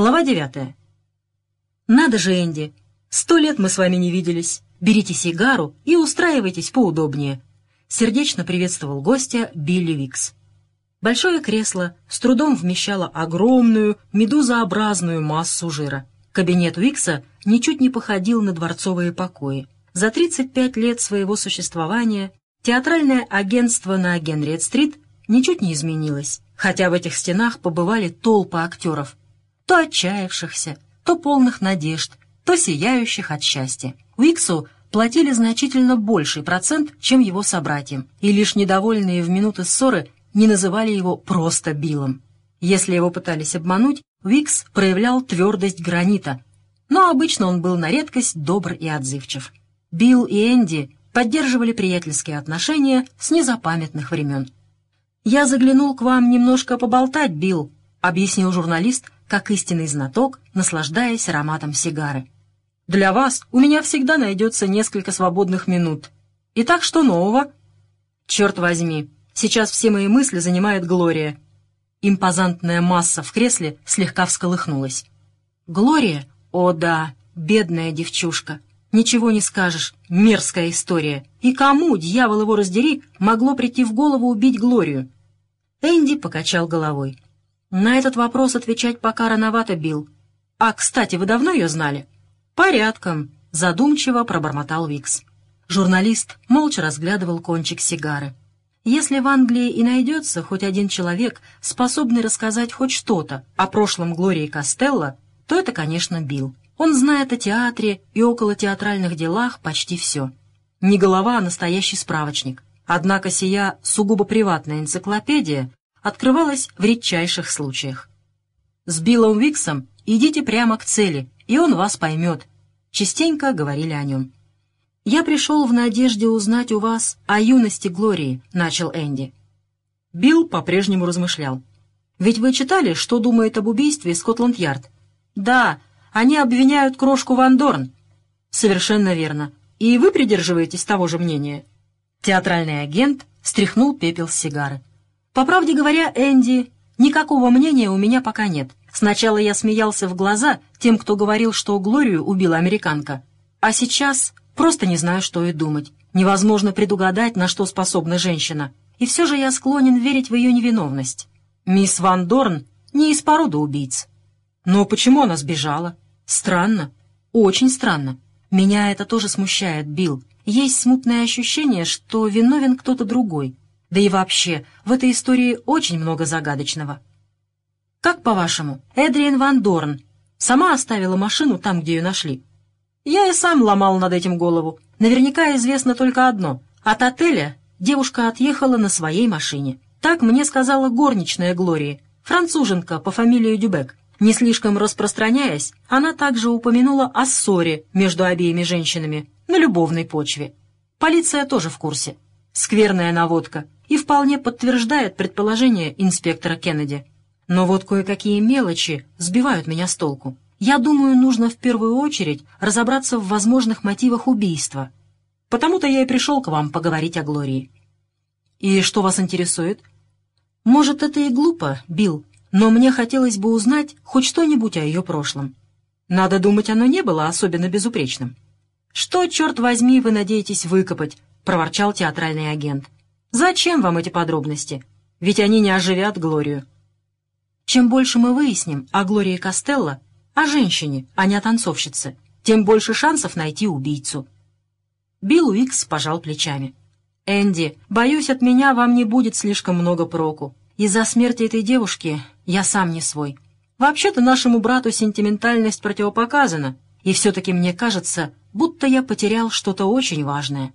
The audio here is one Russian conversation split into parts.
Глава девятая. «Надо же, Энди, сто лет мы с вами не виделись. Берите сигару и устраивайтесь поудобнее», — сердечно приветствовал гостя Билли Викс. Большое кресло с трудом вмещало огромную, медузообразную массу жира. Кабинет Уикса ничуть не походил на дворцовые покои. За 35 лет своего существования театральное агентство на Генриет-стрит ничуть не изменилось, хотя в этих стенах побывали толпы актеров, то отчаявшихся, то полных надежд, то сияющих от счастья. Уиксу платили значительно больший процент, чем его собратьям, и лишь недовольные в минуты ссоры не называли его просто Биллом. Если его пытались обмануть, Уикс проявлял твердость гранита, но обычно он был на редкость добр и отзывчив. Билл и Энди поддерживали приятельские отношения с незапамятных времен. «Я заглянул к вам немножко поболтать, Билл», — объяснил журналист, как истинный знаток, наслаждаясь ароматом сигары. «Для вас у меня всегда найдется несколько свободных минут. Итак, что нового?» «Черт возьми, сейчас все мои мысли занимает Глория». Импозантная масса в кресле слегка всколыхнулась. «Глория? О да, бедная девчушка. Ничего не скажешь, мерзкая история. И кому, дьявол его раздери, могло прийти в голову убить Глорию?» Энди покачал головой. На этот вопрос отвечать пока рановато, Билл. А, кстати, вы давно ее знали? Порядком, задумчиво пробормотал Викс. Журналист молча разглядывал кончик сигары. Если в Англии и найдется хоть один человек, способный рассказать хоть что-то о прошлом Глории Костелло, то это, конечно, Билл. Он знает о театре и около театральных делах почти все. Не голова, а настоящий справочник. Однако сия сугубо приватная энциклопедия открывалась в редчайших случаях. С Биллом Виксом идите прямо к цели, и он вас поймет. Частенько говорили о нем. «Я пришел в надежде узнать у вас о юности Глории», — начал Энди. Билл по-прежнему размышлял. «Ведь вы читали, что думает об убийстве Скотланд-Ярд?» «Да, они обвиняют крошку Ван Дорн». «Совершенно верно. И вы придерживаетесь того же мнения?» Театральный агент стряхнул пепел с сигары. По правде говоря, Энди, никакого мнения у меня пока нет. Сначала я смеялся в глаза тем, кто говорил, что Глорию убила американка. А сейчас просто не знаю, что и думать. Невозможно предугадать, на что способна женщина. И все же я склонен верить в ее невиновность. Мисс Ван Дорн не из породы убийц. Но почему она сбежала? Странно. Очень странно. Меня это тоже смущает, Билл. Есть смутное ощущение, что виновен кто-то другой. Да и вообще, в этой истории очень много загадочного. Как по-вашему, Эдриен Ван Дорн сама оставила машину там, где ее нашли? Я и сам ломал над этим голову. Наверняка известно только одно. От отеля девушка отъехала на своей машине. Так мне сказала горничная Глории, француженка по фамилии Дюбек. Не слишком распространяясь, она также упомянула о ссоре между обеими женщинами на любовной почве. Полиция тоже в курсе. Скверная наводка и вполне подтверждает предположение инспектора Кеннеди. Но вот кое-какие мелочи сбивают меня с толку. Я думаю, нужно в первую очередь разобраться в возможных мотивах убийства. Потому-то я и пришел к вам поговорить о Глории. И что вас интересует? Может, это и глупо, Билл, но мне хотелось бы узнать хоть что-нибудь о ее прошлом. Надо думать, оно не было особенно безупречным. «Что, черт возьми, вы надеетесь выкопать?» — проворчал театральный агент. Зачем вам эти подробности? Ведь они не оживят Глорию. Чем больше мы выясним о Глории Костелло, о женщине, а не о танцовщице, тем больше шансов найти убийцу. Билл Уикс пожал плечами. «Энди, боюсь, от меня вам не будет слишком много проку. Из-за смерти этой девушки я сам не свой. Вообще-то нашему брату сентиментальность противопоказана, и все-таки мне кажется, будто я потерял что-то очень важное».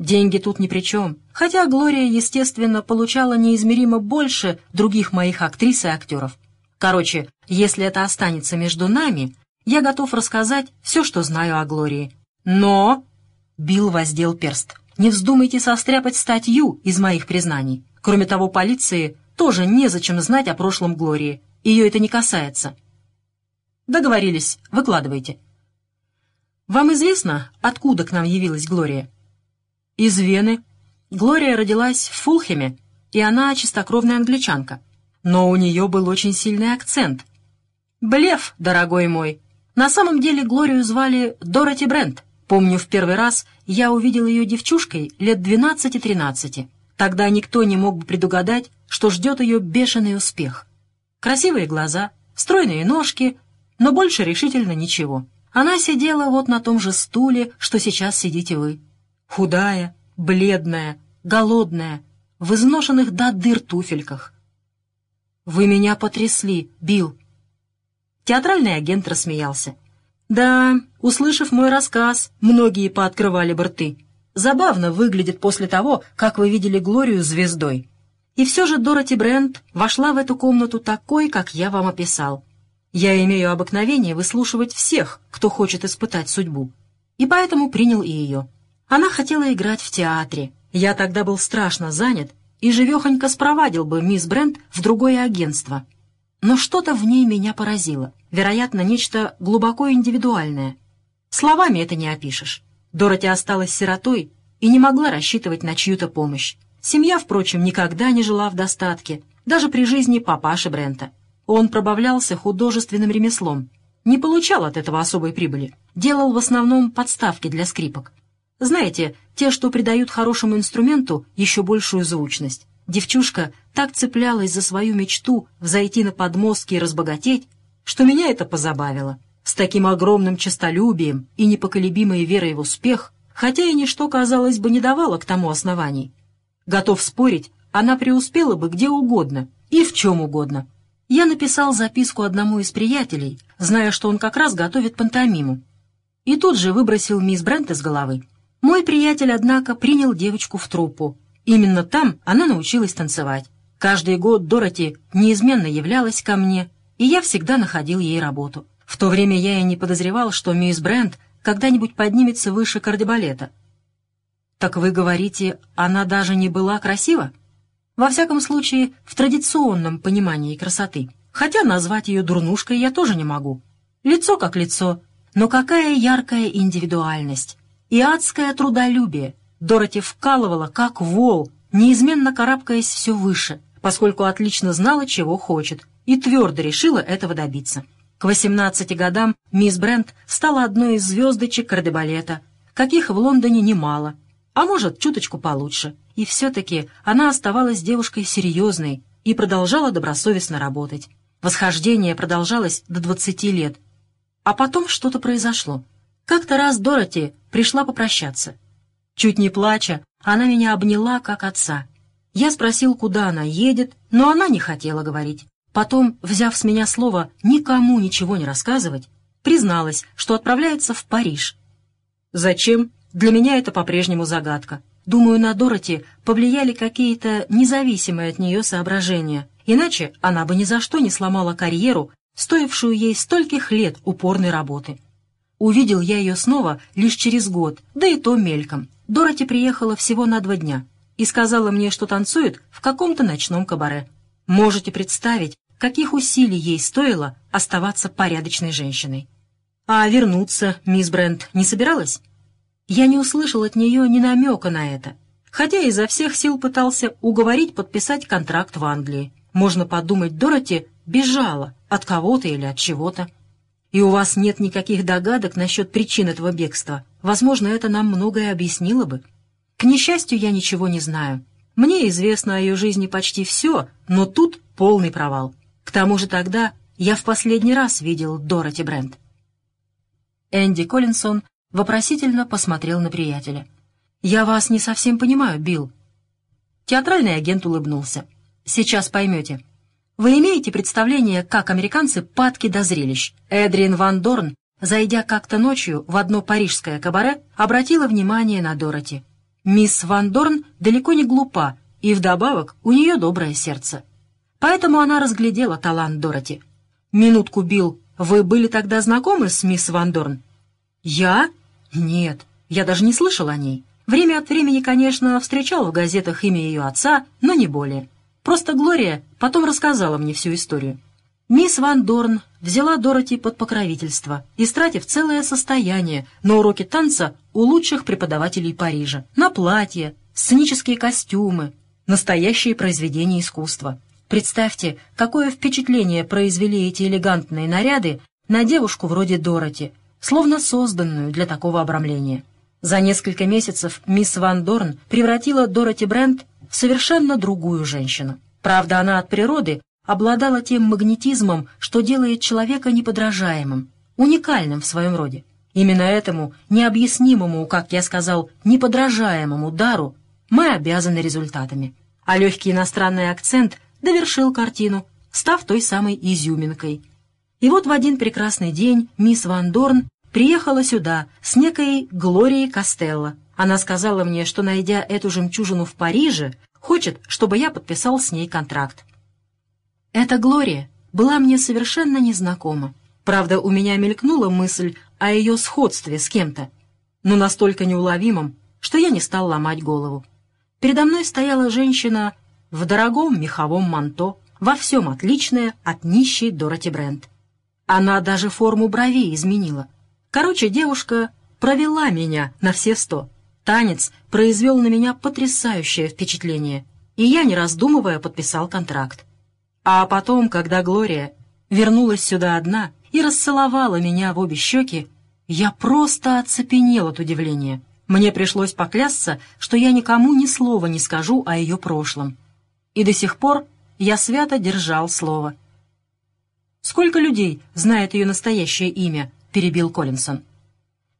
Деньги тут ни при чем. Хотя Глория, естественно, получала неизмеримо больше других моих актрис и актеров. Короче, если это останется между нами, я готов рассказать все, что знаю о Глории. Но...» Билл воздел перст. «Не вздумайте состряпать статью из моих признаний. Кроме того, полиции тоже незачем знать о прошлом Глории. Ее это не касается». «Договорились. Выкладывайте». «Вам известно, откуда к нам явилась Глория?» Из Вены. Глория родилась в Фулхеме, и она чистокровная англичанка. Но у нее был очень сильный акцент. Блеф, дорогой мой. На самом деле Глорию звали Дороти Брент. Помню, в первый раз я увидел ее девчушкой лет 12-13. Тогда никто не мог бы предугадать, что ждет ее бешеный успех. Красивые глаза, стройные ножки, но больше решительно ничего. Она сидела вот на том же стуле, что сейчас сидите вы. Худая, бледная, голодная, в изношенных до дыр туфельках. «Вы меня потрясли, Билл!» Театральный агент рассмеялся. «Да, услышав мой рассказ, многие пооткрывали бы рты. Забавно выглядит после того, как вы видели Глорию звездой. И все же Дороти Брент вошла в эту комнату такой, как я вам описал. Я имею обыкновение выслушивать всех, кто хочет испытать судьбу, и поэтому принял и ее. Она хотела играть в театре. Я тогда был страшно занят и живехонько спровадил бы мисс Брент в другое агентство. Но что-то в ней меня поразило. Вероятно, нечто глубоко индивидуальное. Словами это не опишешь. Дороти осталась сиротой и не могла рассчитывать на чью-то помощь. Семья, впрочем, никогда не жила в достатке, даже при жизни папаши Брента. Он пробавлялся художественным ремеслом, не получал от этого особой прибыли, делал в основном подставки для скрипок. Знаете, те, что придают хорошему инструменту еще большую звучность. Девчушка так цеплялась за свою мечту взойти на подмостки и разбогатеть, что меня это позабавило. С таким огромным честолюбием и непоколебимой верой в успех, хотя и ничто, казалось бы, не давало к тому оснований. Готов спорить, она преуспела бы где угодно и в чем угодно. Я написал записку одному из приятелей, зная, что он как раз готовит пантомиму. И тут же выбросил мисс Брент из головы. Мой приятель, однако, принял девочку в труппу. Именно там она научилась танцевать. Каждый год Дороти неизменно являлась ко мне, и я всегда находил ей работу. В то время я и не подозревал, что мисс Брент когда-нибудь поднимется выше кардебалета. «Так вы говорите, она даже не была красива?» Во всяком случае, в традиционном понимании красоты. Хотя назвать ее дурнушкой я тоже не могу. Лицо как лицо, но какая яркая индивидуальность и адское трудолюбие. Дороти вкалывала, как вол, неизменно карабкаясь все выше, поскольку отлично знала, чего хочет, и твердо решила этого добиться. К 18 годам мисс Брент стала одной из звездочек кардебалета, каких в Лондоне немало, а может, чуточку получше. И все-таки она оставалась девушкой серьезной и продолжала добросовестно работать. Восхождение продолжалось до 20 лет. А потом что-то произошло. Как-то раз Дороти пришла попрощаться. Чуть не плача, она меня обняла, как отца. Я спросил, куда она едет, но она не хотела говорить. Потом, взяв с меня слово «никому ничего не рассказывать», призналась, что отправляется в Париж. Зачем? Для меня это по-прежнему загадка. Думаю, на Дороти повлияли какие-то независимые от нее соображения. Иначе она бы ни за что не сломала карьеру, стоившую ей стольких лет упорной работы. Увидел я ее снова лишь через год, да и то мельком. Дороти приехала всего на два дня и сказала мне, что танцует в каком-то ночном кабаре. Можете представить, каких усилий ей стоило оставаться порядочной женщиной. А вернуться мисс Брент не собиралась? Я не услышал от нее ни намека на это, хотя изо всех сил пытался уговорить подписать контракт в Англии. Можно подумать, Дороти бежала от кого-то или от чего-то. И у вас нет никаких догадок насчет причин этого бегства. Возможно, это нам многое объяснило бы. К несчастью, я ничего не знаю. Мне известно о ее жизни почти все, но тут полный провал. К тому же тогда я в последний раз видел Дороти Брент. Энди Коллинсон вопросительно посмотрел на приятеля. «Я вас не совсем понимаю, Билл». Театральный агент улыбнулся. «Сейчас поймете. Вы имеете представление, как американцы падки до зрелищ? Эдриан Ван Дорн, зайдя как-то ночью в одно парижское кабаре, обратила внимание на Дороти. Мисс Ван Дорн далеко не глупа, и вдобавок у нее доброе сердце. Поэтому она разглядела талант Дороти. «Минутку, Билл, вы были тогда знакомы с мисс Ван Дорн?» «Я? Нет, я даже не слышал о ней. Время от времени, конечно, встречал в газетах имя ее отца, но не более. Просто Глория потом рассказала мне всю историю. Мисс Ван Дорн взяла Дороти под покровительство, истратив целое состояние на уроки танца у лучших преподавателей Парижа, на платья, сценические костюмы, настоящие произведения искусства. Представьте, какое впечатление произвели эти элегантные наряды на девушку вроде Дороти, словно созданную для такого обрамления. За несколько месяцев мисс Ван Дорн превратила Дороти Брент совершенно другую женщину. Правда, она от природы обладала тем магнетизмом, что делает человека неподражаемым, уникальным в своем роде. Именно этому необъяснимому, как я сказал, неподражаемому дару мы обязаны результатами. А легкий иностранный акцент довершил картину, став той самой изюминкой. И вот в один прекрасный день мисс Ван Дорн приехала сюда с некой Глорией Костелло. Она сказала мне, что, найдя эту жемчужину в Париже, хочет, чтобы я подписал с ней контракт. Эта Глория была мне совершенно незнакома. Правда, у меня мелькнула мысль о ее сходстве с кем-то, но настолько неуловимом, что я не стал ломать голову. Передо мной стояла женщина в дорогом меховом манто, во всем отличная от нищей Дороти Брент. Она даже форму бровей изменила. Короче, девушка провела меня на все сто. Танец произвел на меня потрясающее впечатление, и я, не раздумывая, подписал контракт. А потом, когда Глория вернулась сюда одна и расцеловала меня в обе щеки, я просто оцепенел от удивления. Мне пришлось поклясться, что я никому ни слова не скажу о ее прошлом. И до сих пор я свято держал слово. «Сколько людей знает ее настоящее имя?» — перебил Коллинсон.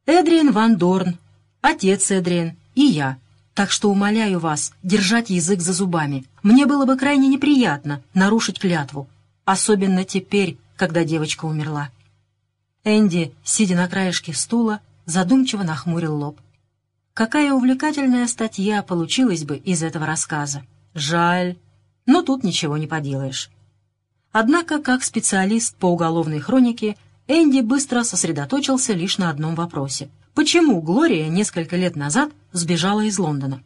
«Эдриен Ван Дорн, отец Эдриен и я. Так что умоляю вас держать язык за зубами. Мне было бы крайне неприятно нарушить клятву, особенно теперь, когда девочка умерла». Энди, сидя на краешке стула, задумчиво нахмурил лоб. Какая увлекательная статья получилась бы из этого рассказа. Жаль, но тут ничего не поделаешь. Однако, как специалист по уголовной хронике, Энди быстро сосредоточился лишь на одном вопросе. Почему Глория несколько лет назад сбежала из Лондона?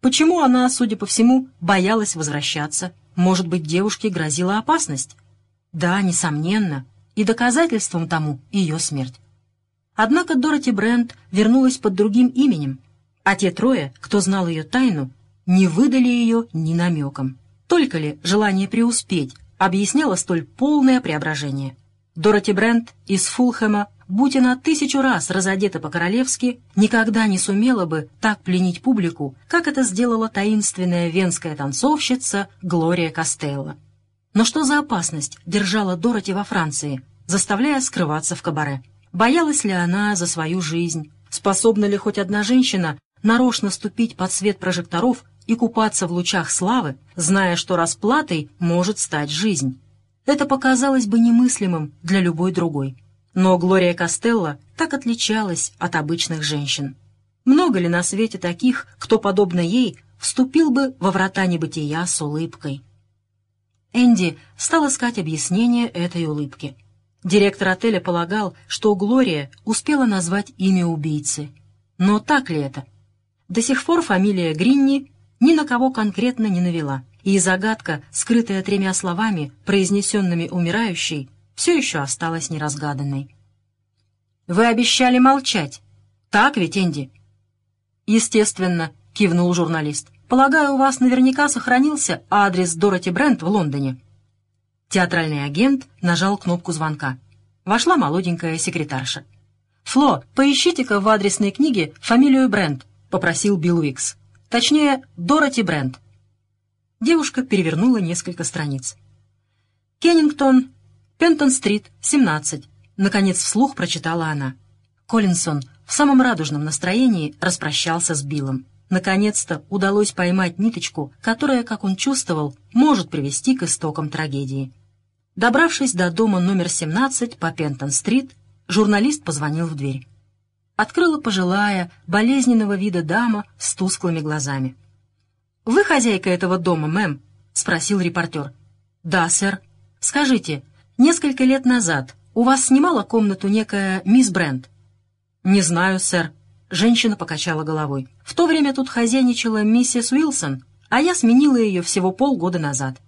Почему она, судя по всему, боялась возвращаться? Может быть, девушке грозила опасность? Да, несомненно, и доказательством тому ее смерть. Однако Дороти Брент вернулась под другим именем, а те трое, кто знал ее тайну, не выдали ее ни намеком. Только ли желание преуспеть объясняло столь полное преображение? Дороти Брент из Фулхэма, будь она тысячу раз разодета по-королевски, никогда не сумела бы так пленить публику, как это сделала таинственная венская танцовщица Глория Костелло. Но что за опасность держала Дороти во Франции, заставляя скрываться в кабаре? Боялась ли она за свою жизнь? Способна ли хоть одна женщина нарочно ступить под свет прожекторов и купаться в лучах славы, зная, что расплатой может стать жизнь? Это показалось бы немыслимым для любой другой. Но Глория Костелло так отличалась от обычных женщин. Много ли на свете таких, кто, подобно ей, вступил бы во врата небытия с улыбкой? Энди стал искать объяснение этой улыбки. Директор отеля полагал, что Глория успела назвать имя убийцы. Но так ли это? До сих пор фамилия Гринни ни на кого конкретно не навела, и загадка, скрытая тремя словами, произнесенными умирающей, все еще осталась неразгаданной. «Вы обещали молчать. Так ведь, Энди?» «Естественно», — кивнул журналист. Полагаю, у вас наверняка сохранился адрес Дороти Брент в Лондоне». Театральный агент нажал кнопку звонка. Вошла молоденькая секретарша. «Фло, поищите-ка в адресной книге фамилию Брент», — попросил Билл Уикс. «Точнее, Дороти Брент». Девушка перевернула несколько страниц. «Кеннингтон, Пентон-стрит, 17», — наконец вслух прочитала она. Коллинсон в самом радужном настроении распрощался с Биллом. Наконец-то удалось поймать ниточку, которая, как он чувствовал, может привести к истокам трагедии. Добравшись до дома номер 17 по Пентон-стрит, журналист позвонил в дверь. Открыла пожилая, болезненного вида дама с тусклыми глазами. «Вы хозяйка этого дома, мэм?» — спросил репортер. «Да, сэр. Скажите, несколько лет назад у вас снимала комнату некая мисс Брент?» «Не знаю, сэр», Женщина покачала головой. «В то время тут хозяйничала миссис Уилсон, а я сменила ее всего полгода назад».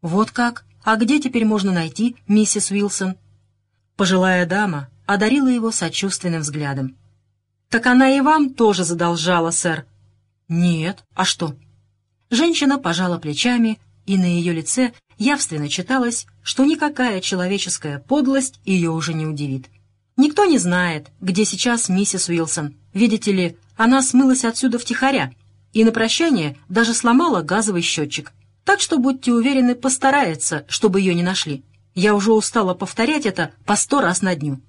«Вот как? А где теперь можно найти миссис Уилсон?» Пожилая дама одарила его сочувственным взглядом. «Так она и вам тоже задолжала, сэр». «Нет. А что?» Женщина пожала плечами, и на ее лице явственно читалось, что никакая человеческая подлость ее уже не удивит. Никто не знает, где сейчас миссис Уилсон. Видите ли, она смылась отсюда втихаря, и на прощание даже сломала газовый счетчик. Так что, будьте уверены, постарается, чтобы ее не нашли. Я уже устала повторять это по сто раз на дню.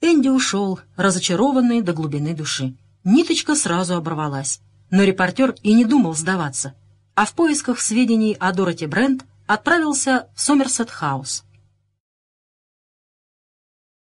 Энди ушел, разочарованный до глубины души. Ниточка сразу оборвалась. Но репортер и не думал сдаваться, а в поисках сведений о Дороти Брент отправился в Сомерсет-хаус.